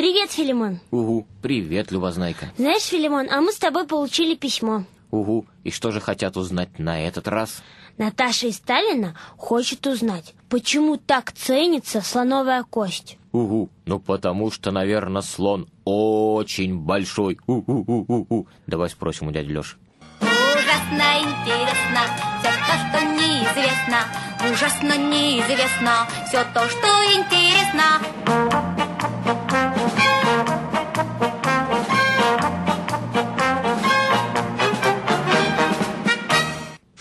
Привет, Филимон. Угу, привет, Любознайка. Знаешь, Филимон, а мы с тобой получили письмо. Угу, и что же хотят узнать на этот раз? Наташа из Сталина хочет узнать, почему так ценится слоновая кость. Угу, ну потому что, наверное, слон очень большой. У-у-у-у-у. Давай спросим у дяди Лёши. Ужасно интересно все то, что неизвестно. Ужасно неизвестно все то, что интересно.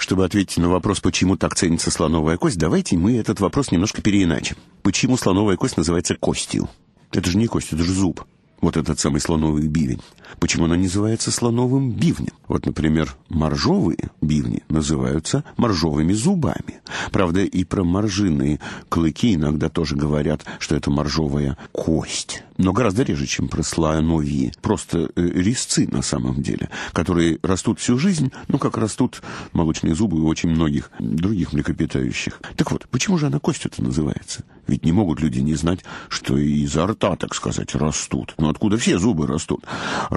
Чтобы ответить на вопрос, почему так ценится слоновая кость, давайте мы этот вопрос немножко переиначим. Почему слоновая кость называется костью? Это же не кость, это же зуб. Вот этот самый слоновый бивень. Почему она называется слоновым бивнем? Вот, например, моржовые бивни называются моржовыми зубами. Правда, и про моржиные клыки иногда тоже говорят, что это моржовая кость. Но гораздо реже, чем про слоновьи. Просто э, резцы на самом деле, которые растут всю жизнь, ну, как растут молочные зубы у очень многих других млекопитающих. Так вот, почему же она костью-то называется? Ведь не могут люди не знать, что изо рта, так сказать, растут. Но откуда все зубы растут?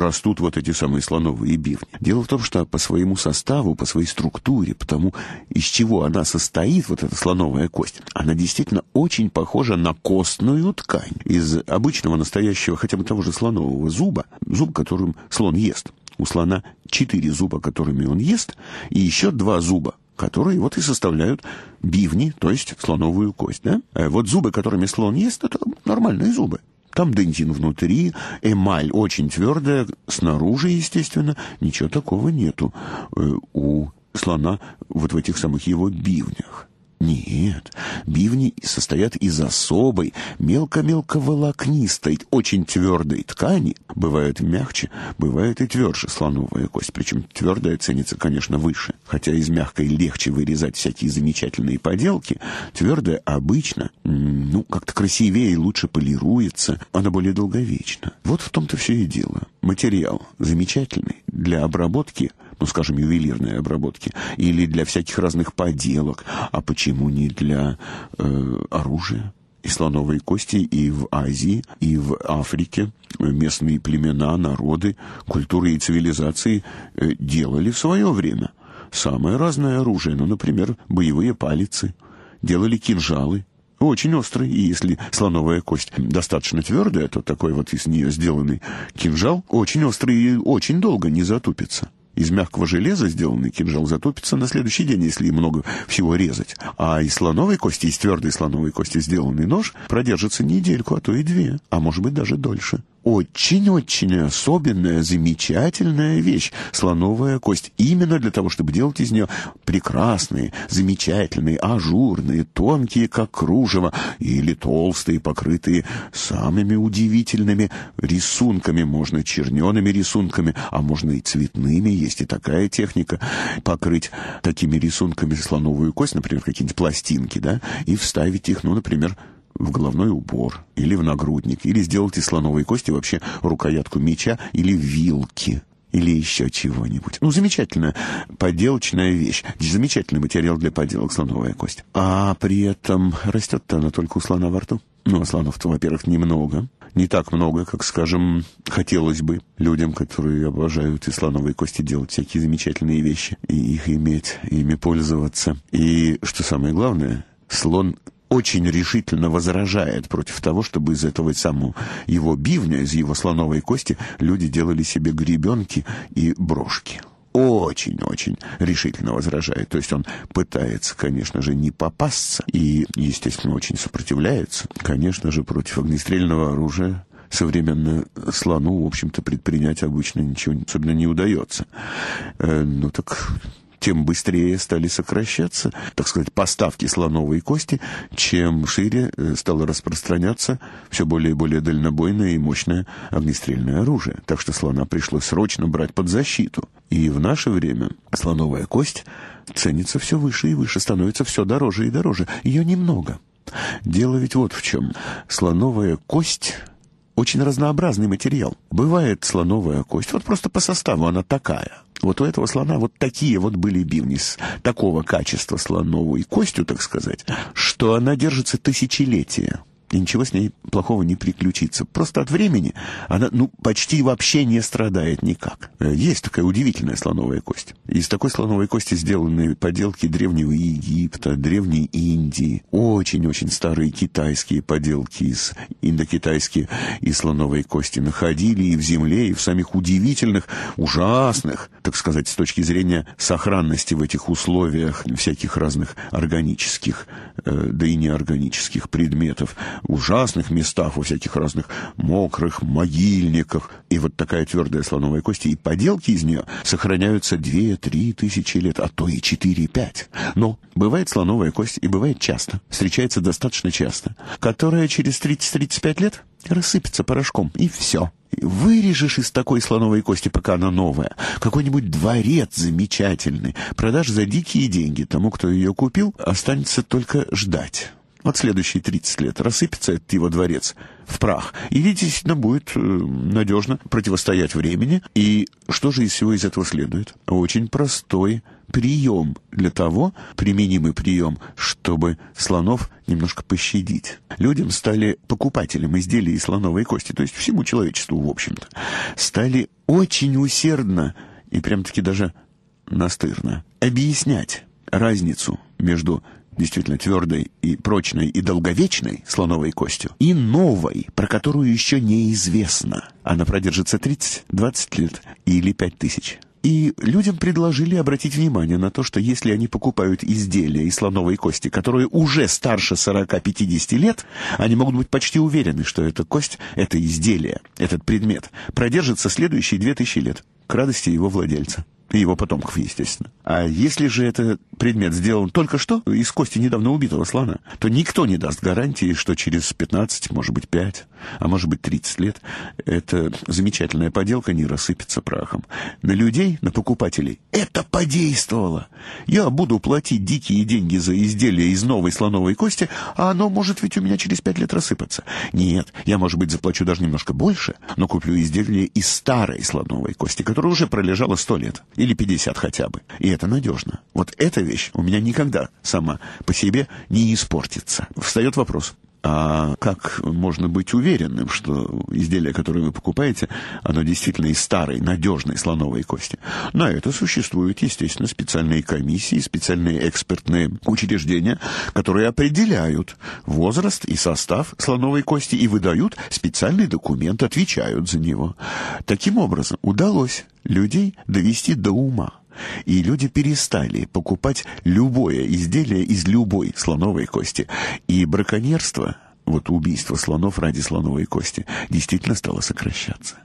Растут вот эти самые слоновые бивни. Дело в том, что по своему составу, по своей структуре, потому из чего она состоит, вот эта слоновая кость, она действительно очень похожа на костную ткань. Из обычного настоящего, хотя бы того же слонового зуба, зуб, которым слон ест. У слона четыре зуба, которыми он ест, и еще два зуба, которые вот и составляют бивни, то есть слоновую кость. Да? А вот зубы, которыми слон ест, это нормальные зубы. Там дентин внутри, эмаль очень твердая, снаружи, естественно, ничего такого нету э, у слона вот в этих самых его бивнях. Нет, бивни состоят из особой, мелко-мелко-волокнистой, очень твердой ткани. Бывает мягче, бывает и тверже слоновая кость. Причем твердая ценится, конечно, выше. Хотя из мягкой легче вырезать всякие замечательные поделки, твердая обычно, ну, как-то красивее и лучше полируется. Она более долговечна. Вот в том-то все и дело. Материал замечательный для обработки ну, скажем, ювелирной обработки, или для всяких разных поделок. А почему не для э, оружия? И слоновые кости и в Азии, и в Африке местные племена, народы, культуры и цивилизации э, делали в свое время самое разное оружие, ну, например, боевые палицы, делали кинжалы, очень острый, и если слоновая кость достаточно твердая, то такой вот из нее сделанный кинжал очень острый и очень долго не затупится. Из мягкого железа сделанный кинжал затопится на следующий день, если много всего резать. А из слоновой кости, из твердой слоновой кости сделанный нож продержится недельку, а то и две, а может быть даже дольше очень-очень особенная, замечательная вещь — слоновая кость. Именно для того, чтобы делать из нее прекрасные, замечательные, ажурные, тонкие, как кружево, или толстые, покрытые самыми удивительными рисунками. Можно чернеными рисунками, а можно и цветными. Есть и такая техника — покрыть такими рисунками слоновую кость, например, какие-нибудь пластинки, да, и вставить их, ну, например, в головной убор или в нагрудник, или сделать из слоновой кости вообще рукоятку меча или вилки или еще чего-нибудь. Ну, замечательная поделочная вещь. Замечательный материал для поделок слоновая кость. А при этом растет-то она только у слона во рту. Ну, а слонов-то, во-первых, немного. Не так много, как, скажем, хотелось бы людям, которые обожают из слоновой кости делать всякие замечательные вещи, и их иметь, и ими пользоваться. И, что самое главное, слон очень решительно возражает против того, чтобы из этого самого его бивня, из его слоновой кости, люди делали себе гребенки и брошки. Очень-очень решительно возражает. То есть он пытается, конечно же, не попасться и, естественно, очень сопротивляется, конечно же, против огнестрельного оружия современно слону, в общем-то, предпринять обычно ничего особенно не удается. Э, ну так тем быстрее стали сокращаться, так сказать, поставки слоновой кости, чем шире э, стало распространяться все более и более дальнобойное и мощное огнестрельное оружие. Так что слона пришлось срочно брать под защиту. И в наше время слоновая кость ценится все выше и выше, становится все дороже и дороже. Ее немного. Дело ведь вот в чем. Слоновая кость очень разнообразный материал. Бывает слоновая кость, вот просто по составу она такая. Вот у этого слона вот такие вот были бивни такого качества слоновой костью, так сказать, что она держится тысячелетия. И ничего с ней плохого не приключится. Просто от времени она, ну, почти вообще не страдает никак. Э, есть такая удивительная слоновая кость. Из такой слоновой кости сделаны поделки древнего Египта, древней Индии, очень-очень старые китайские поделки из индокитайские из слоновой кости находили и в земле, и в самих удивительных, ужасных, так сказать, с точки зрения сохранности в этих условиях всяких разных органических, э, да и неорганических предметов, ужасных местах, во всяких разных мокрых могильниках. И вот такая твердая слоновая кость, и поделки из нее сохраняются 2-3 тысячи лет, а то и 4-5. Но бывает слоновая кость, и бывает часто, встречается достаточно часто, которая через 30-35 лет рассыпется порошком, и все. Вырежешь из такой слоновой кости, пока она новая, какой-нибудь дворец замечательный, продашь за дикие деньги. Тому, кто ее купил, останется только ждать. Вот следующие 30 лет рассыпется этот его дворец в прах. И действительно будет э, надежно противостоять времени. И что же из всего из этого следует? Очень простой прием для того, применимый прием, чтобы слонов немножко пощадить. Людям стали покупателям изделий из слоновой кости, то есть всему человечеству, в общем-то, стали очень усердно и прям-таки даже настырно объяснять разницу между действительно твердой и прочной и долговечной слоновой костью, и новой, про которую еще неизвестно. Она продержится 30-20 лет или 5 тысяч. И людям предложили обратить внимание на то, что если они покупают изделия из слоновой кости, которые уже старше 40-50 лет, они могут быть почти уверены, что эта кость, это изделие, этот предмет продержится следующие 2000 лет к радости его владельца и его потомков, естественно. А если же этот предмет сделан только что из кости недавно убитого слона, то никто не даст гарантии, что через 15, может быть, 5, а может быть, 30 лет эта замечательная поделка не рассыпется прахом. На людей, на покупателей это подействовало. Я буду платить дикие деньги за изделие из новой слоновой кости, а оно может ведь у меня через 5 лет рассыпаться. Нет, я, может быть, заплачу даже немножко больше, но куплю изделие из старой слоновой кости, которая уже пролежала 100 лет или 50 хотя бы. И это надежно. Вот эта вещь у меня никогда сама по себе не испортится. Встает вопрос, а как можно быть уверенным, что изделие, которое вы покупаете, оно действительно из старой, надежной слоновой кости? На это существуют, естественно, специальные комиссии, специальные экспертные учреждения, которые определяют возраст и состав слоновой кости и выдают специальный документ, отвечают за него. Таким образом, удалось людей довести до ума. И люди перестали покупать любое изделие из любой слоновой кости. И браконьерство, вот убийство слонов ради слоновой кости, действительно стало сокращаться.